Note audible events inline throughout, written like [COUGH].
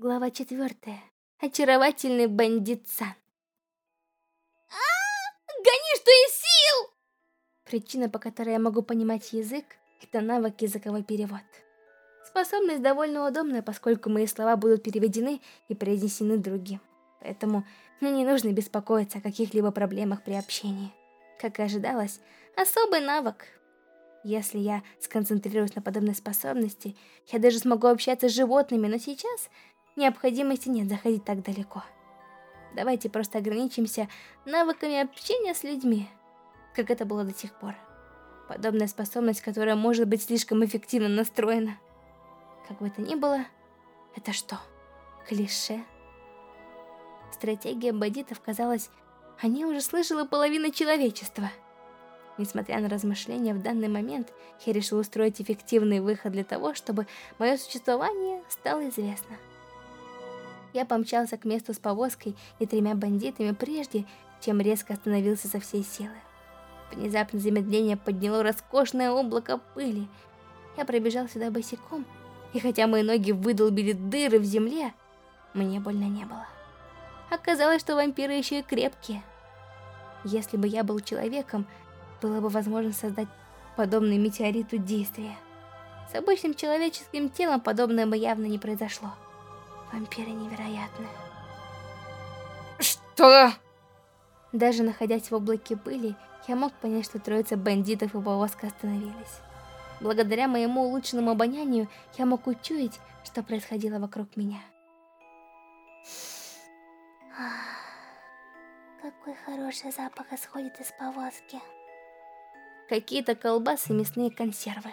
Глава четвертая. Очаровательный бандит Сан. А, гони, что из сил! Причина, по которой я могу понимать язык, это навык языковой перевод. Способность довольно удобная, поскольку мои слова будут переведены и произнесены другим. Поэтому мне не нужно беспокоиться о каких-либо проблемах при общении. Как и ожидалось, особый навык. Если я сконцентрируюсь на подобной способности, я даже смогу общаться с животными, но сейчас необходимости нет заходить так далеко. Давайте просто ограничимся навыками общения с людьми, как это было до сих пор. Подобная способность, которая может быть слишком эффективно настроена. Как бы то ни было, это что, клише? Стратегия бандитов, казалось, они уже слышала половина человечества. Несмотря на размышления в данный момент, я решил устроить эффективный выход для того, чтобы мое существование стало известно. Я помчался к месту с повозкой и тремя бандитами прежде, чем резко остановился со всей силы. Внезапно замедление подняло роскошное облако пыли. Я пробежал сюда босиком, и хотя мои ноги выдолбили дыры в земле, мне больно не было. Оказалось, что вампиры еще и крепкие. Если бы я был человеком, было бы возможно создать подобный метеориту действие. С обычным человеческим телом подобное бы явно не произошло. Вампиры невероятны. Что? Даже находясь в облаке пыли, я мог понять, что троица бандитов и повозка остановились. Благодаря моему улучшенному обонянию, я мог учуять, что происходило вокруг меня. Какой хороший запах исходит из повозки. Какие-то колбасы и мясные консервы.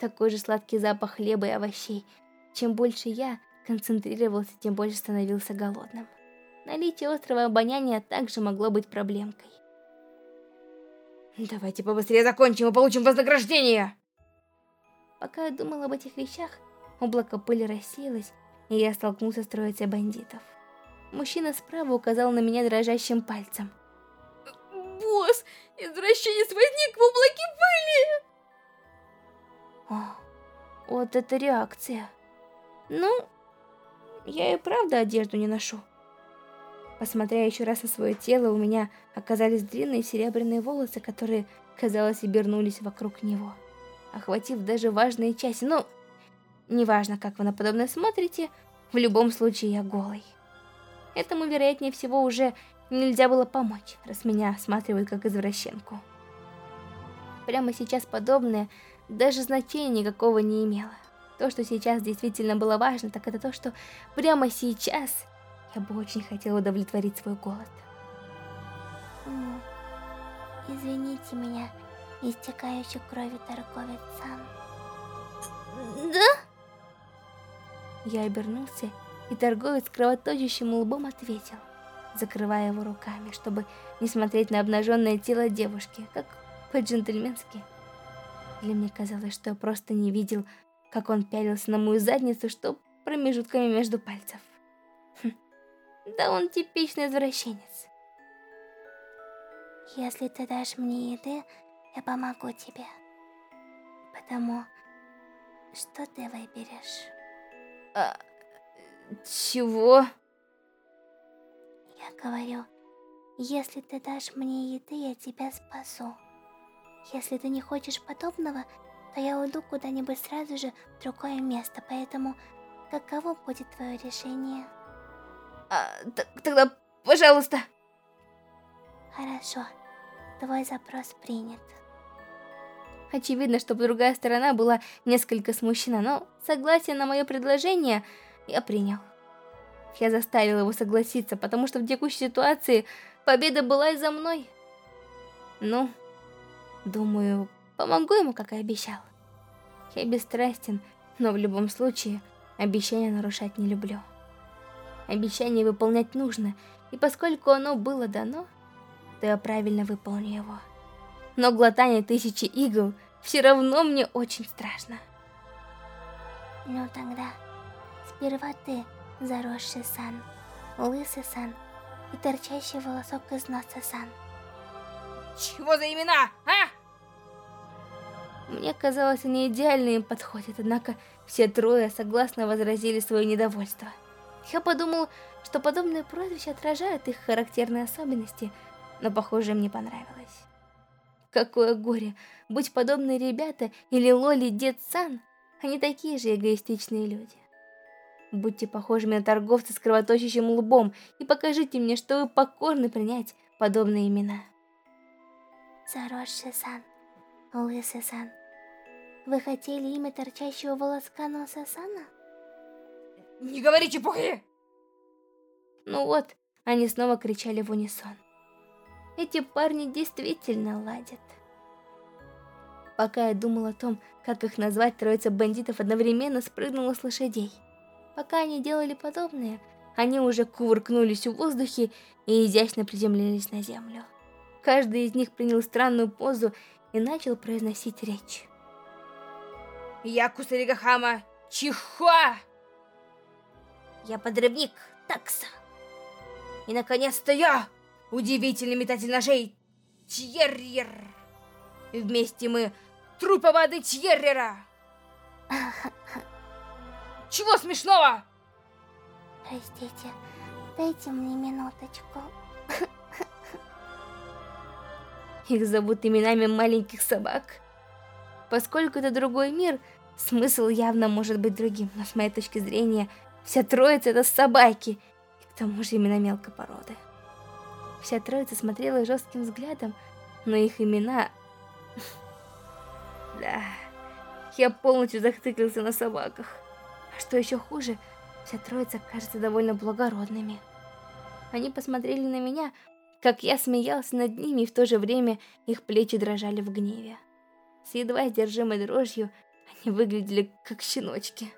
Такой же сладкий запах хлеба и овощей. Чем больше я, концентрировался, тем больше становился голодным. Наличие острого обоняния также могло быть проблемкой. Давайте побыстрее закончим и получим вознаграждение! Пока я думал об этих вещах, облако пыли рассеялось, и я столкнулся с троицей бандитов. Мужчина справа указал на меня дрожащим пальцем. Босс, извращенец возник в облаке пыли! О, вот это реакция. Ну, я и правда одежду не ношу. Посмотря еще раз на свое тело, у меня оказались длинные серебряные волосы, которые, казалось, обернулись вокруг него, охватив даже важные части. Ну, неважно, как вы на подобное смотрите, в любом случае я голый. Этому, вероятнее всего, уже нельзя было помочь, раз меня осматривают как извращенку. Прямо сейчас подобное даже значения никакого не имело. То, что сейчас действительно было важно, так это то, что прямо сейчас я бы очень хотела удовлетворить свой голод. Извините меня, истекающий крови торговец сам. Да? Я обернулся, и торговец кровоточащим лбом ответил, закрывая его руками, чтобы не смотреть на обнаженное тело девушки, как по-джентльменски. Для меня казалось, что я просто не видел как он пялился на мою задницу, что промежутками между пальцев. Хм. Да он типичный извращенец. Если ты дашь мне еды, я помогу тебе. Потому что ты выберешь? А, чего? Я говорю, если ты дашь мне еды, я тебя спасу. Если ты не хочешь подобного, то я уйду куда-нибудь сразу же в другое место, поэтому каково будет твое решение? А, тогда, пожалуйста. Хорошо, твой запрос принят. Очевидно, что другая сторона была несколько смущена, но согласие на мое предложение я принял. Я заставил его согласиться, потому что в текущей ситуации победа была и за мной. Ну, думаю, Помогу ему, как и обещал. Я бесстрастен, но в любом случае обещания нарушать не люблю. Обещание выполнять нужно, и поскольку оно было дано, то я правильно выполню его. Но глотание тысячи игл все равно мне очень страшно. Ну тогда, сперва ты, заросший сан, лысый сан и торчащий волосок из носа сан. Чего за имена, а? Мне казалось, они идеально им подходят, однако все трое согласно возразили свое недовольство. Я подумал, что подобные прозвища отражают их характерные особенности, но, похоже, им не понравилось. Какое горе, будь подобные ребята или Лоли Дед Сан, они такие же эгоистичные люди. Будьте похожими на торговца с кровоточащим лбом и покажите мне, что вы покорны принять подобные имена. Заросший-сан, Лысый-сан, вы хотели имя торчащего волоска носа Сана? Не говори чепухи! Ну вот, они снова кричали в унисон. Эти парни действительно ладят. Пока я думал о том, как их назвать, троица бандитов одновременно спрыгнула с лошадей. Пока они делали подобное, они уже кувыркнулись в воздухе и изящно приземлились на землю. Каждый из них принял странную позу и начал произносить речь. Я Кусаригахама Чихуа! Я подрывник Такса. И наконец-то я, удивительный метатель ножей Тьеррер. Вместе мы трупа воды Тьеррера. [LAUGHS] Чего смешного? Простите, дайте мне минуточку. Их зовут именами маленьких собак. Поскольку это другой мир, смысл явно может быть другим, но с моей точки зрения, вся троица это собаки, и к тому же имена мелкой породы. Вся троица смотрела жестким взглядом, но их имена... [LAUGHS] Да, я полностью захтыкался на собаках. А что еще хуже, вся троица кажется довольно благородными. Они посмотрели на меня, как я смеялся над ними, и в то же время их плечи дрожали в гневе. С едва сдержимой дрожью они выглядели как щеночки.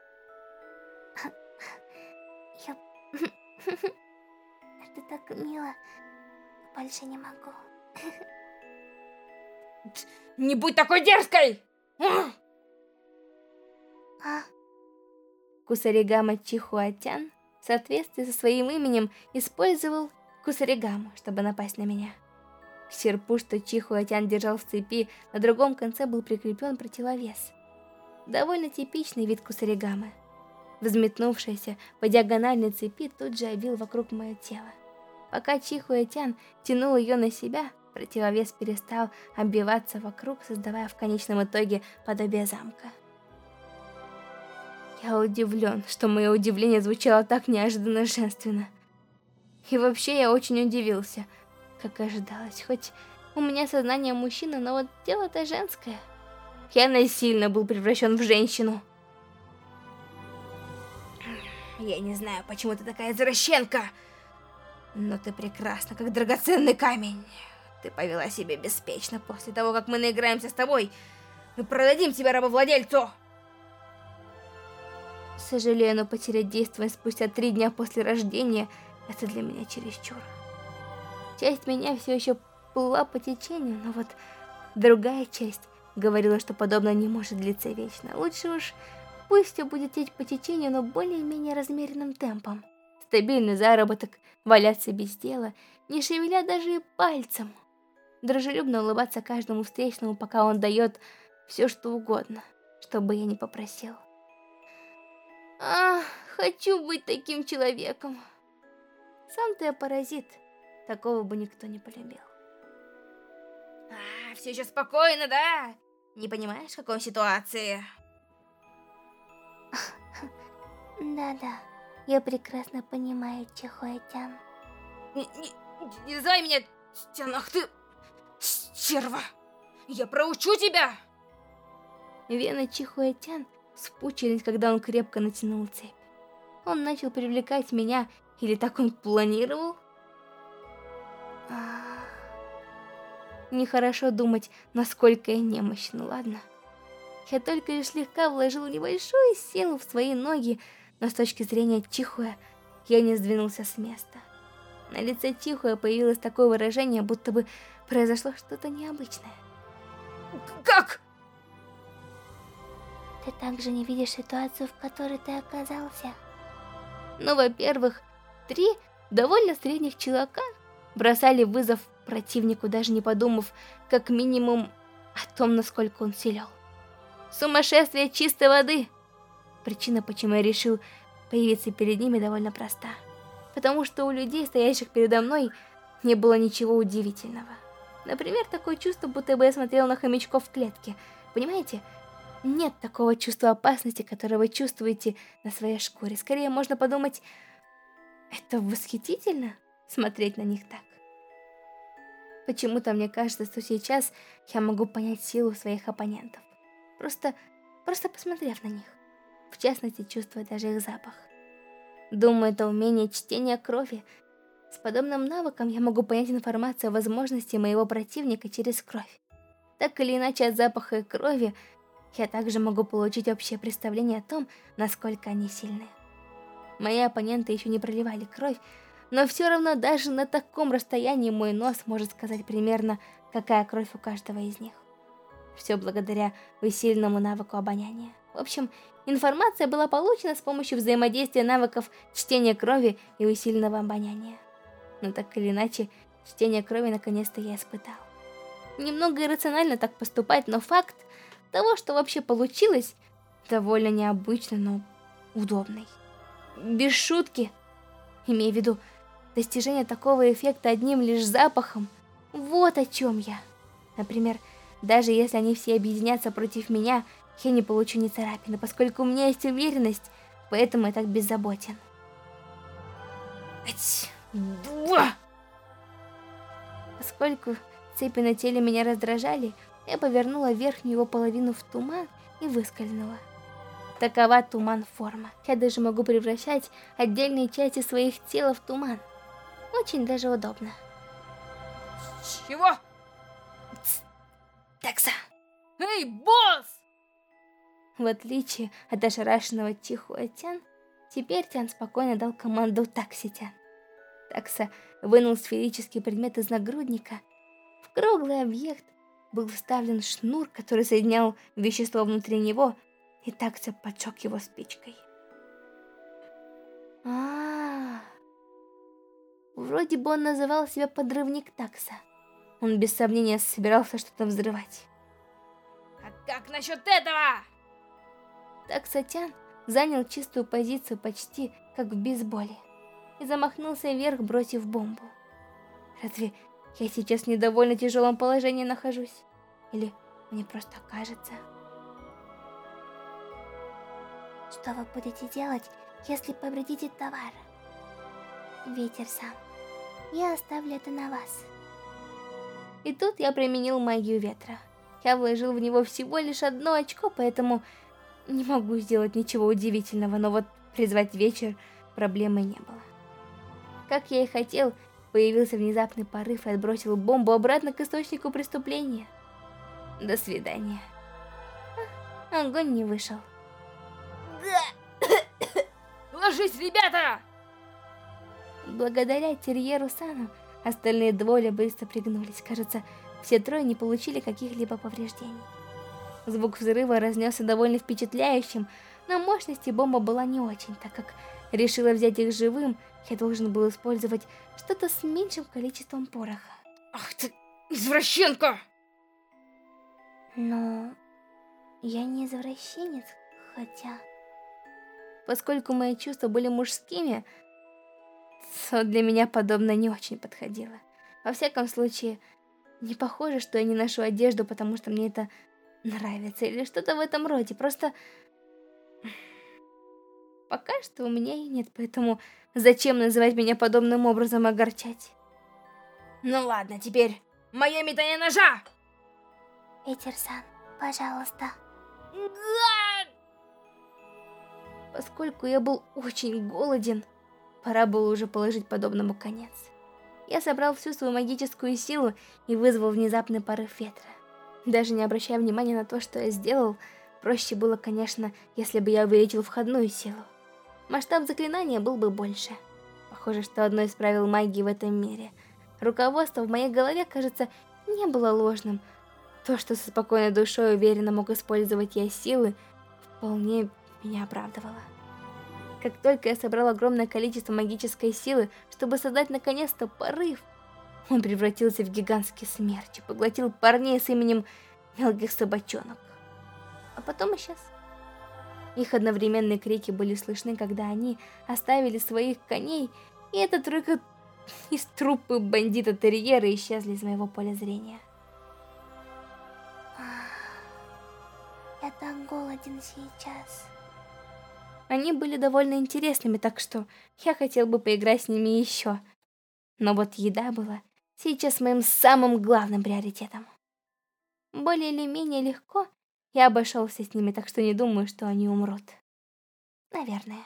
Я... [LAUGHS] Это так мило. Больше не могу. [LAUGHS] Не будь такой дерзкой! А? Кусаригама Чихуатян в соответствии со своим именем использовал Кусаригаму, чтобы напасть на меня. Серпу, что Чихуатян держал в цепи, на другом конце был прикреплен противовес. Довольно типичный вид Кусаригамы. Взметнувшаяся по диагональной цепи тут же обвил вокруг мое тело. Пока Чихуэтян тянул ее на себя, противовес перестал оббиваться вокруг, создавая в конечном итоге подобие замка. Я удивлен, что мое удивление звучало так неожиданно женственно. И вообще я очень удивился, как ожидалось, хоть у меня сознание мужчины, но вот тело-то женское. Я насильно был превращен в женщину. Я не знаю, почему ты такая извращенка, но ты прекрасна, как драгоценный камень. Ты повела себя беспечно после того, как мы наиграемся с тобой. Мы продадим тебя рабовладельцу. Сожалею, но потерять действие спустя три дня после рождения – это для меня чересчур. Часть меня все еще плыла по течению, но вот другая часть говорила, что подобное не может длиться вечно. Лучше уж пусть все будет течь по течению, но более-менее размеренным темпом. Стабильный заработок, валяться без дела, не шевеля даже и пальцем. Дружелюбно улыбаться каждому встречному, пока он дает все, что угодно, чтобы я не попросил. Ах, хочу быть таким человеком. Сам-то я паразит. Такого бы никто не полюбил. А, все еще спокойно, да? Не понимаешь, в какой ситуации? [LAUGHS] Да-да, я прекрасно понимаю, Чихуэтян. Не, не, не называй меня Тян, ах ты, стерва! Я проучу тебя! Вены Чихуэтян спучились, когда он крепко натянул цепь. Он начал привлекать меня, или так он планировал? Нехорошо думать, насколько я немощна, ладно? Я только лишь слегка вложил небольшую силу в свои ноги, но с точки зрения Чихуя, я не сдвинулся с места. На лице Чихуя появилось такое выражение, будто бы произошло что-то необычное. Как? Ты также не видишь ситуацию, в которой ты оказался? Ну, во-первых, три довольно средних чувака бросали вызов противнику, даже не подумав, как минимум, о том, насколько он силен. Сумасшествие чистой воды! Причина, почему я решил появиться перед ними довольно проста. Потому что у людей, стоящих передо мной, не было ничего удивительного. Например, такое чувство, будто бы я смотрел на хомячков в клетке. Понимаете? Нет такого чувства опасности, которое вы чувствуете на своей шкуре. Скорее, можно подумать, это восхитительно смотреть на них так. Почему-то мне кажется, что сейчас я могу понять силу своих оппонентов. Просто, просто посмотрев на них. В частности, чувствуя даже их запах. Думаю, это умение чтения крови. С подобным навыком я могу понять информацию о возможности моего противника через кровь. Так или иначе, от запаха и крови я также могу получить общее представление о том, насколько они сильны. Мои оппоненты еще не проливали кровь, но все равно даже на таком расстоянии мой нос может сказать примерно, какая кровь у каждого из них. Все благодаря усиленному навыку обоняния. В общем, информация была получена с помощью взаимодействия навыков чтения крови и усиленного обоняния. Но так или иначе, чтение крови наконец-то я испытал. Немного иррационально так поступать, но факт того, что вообще получилось, довольно необычный, но удобный. Без шутки, имея в виду, достижение такого эффекта одним лишь запахом, вот о чем я. Например, даже если они все объединятся против меня, я не получу ни царапины, поскольку у меня есть уверенность, поэтому я так беззаботен. Два! Поскольку цепи на теле меня раздражали, я повернула верхнюю его половину в туман и выскользнула. Такова туман форма. Я даже могу превращать отдельные части своих тел в туман. Очень даже удобно. Чего? Такса. Эй, босс! В отличие от ошарашенного Чихуа Тян, теперь Тян спокойно дал команду Такси Тян. Такса вынул сферический предмет из нагрудника. В круглый объект был вставлен шнур, который соединял вещество внутри него, и Такса поджег его спичкой. А, -а, а Вроде бы он называл себя подрывник Такса. Он без сомнения собирался что-то взрывать. А как насчет этого? Таксатян занял чистую позицию почти как в бейсболе и замахнулся вверх, бросив бомбу. Разве я сейчас в недовольно тяжелом положении нахожусь? Или мне просто кажется? Что вы будете делать, если повредите товар? Ветер сам. Я оставлю это на вас. И тут я применил магию ветра. Я вложил в него всего лишь одно очко, поэтому не могу сделать ничего удивительного, но вот призвать вечер проблемы не было. Как я и хотел, появился внезапный порыв и отбросил бомбу обратно к источнику преступления. До свидания. Огонь не вышел. [COUGHS] Ложись, ребята! Благодаря терьеру Сану, остальные двое быстро пригнулись. Кажется, все трое не получили каких-либо повреждений. Звук взрыва разнесся довольно впечатляющим, но мощности бомба была не очень, так как решила взять их живым, я должен был использовать что-то с меньшим количеством пороха. Ах ты, извращенка! Но я не извращенец, хотя... Поскольку мои чувства были мужскими, то для меня подобное не очень подходило. Во всяком случае, не похоже, что я не ношу одежду, потому что мне это нравится, или что-то в этом роде. Просто... Пока что у меня и нет, поэтому зачем называть меня подобным образом огорчать? Ну ладно, теперь мое метание ножа! Этерсан, пожалуйста. Поскольку я был очень голоден, Пора было уже положить подобному конец. Я собрал всю свою магическую силу и вызвал внезапный порыв ветра. Даже не обращая внимания на то, что я сделал, проще было, конечно, если бы я увеличил входную силу. Масштаб заклинания был бы больше. Похоже, что одно из правил магии в этом мире. Руководство в моей голове, кажется, не было ложным. То, что со спокойной душой уверенно мог использовать я силы, вполне меня оправдывало. Как только я собрал огромное количество магической силы, чтобы создать наконец-то порыв, он превратился в гигантский смерч и поглотил парней с именем мелких собачонок. А потом исчез. Их одновременные крики были слышны, когда они оставили своих коней, и эта тройка из трупы бандита-терьера исчезли из моего поля зрения. Я так голоден сейчас. Они были довольно интересными, так что я хотел бы поиграть с ними еще. Но вот еда была сейчас моим самым главным приоритетом. Более или менее легко я обошелся с ними, так что не думаю, что они умрут. Наверное.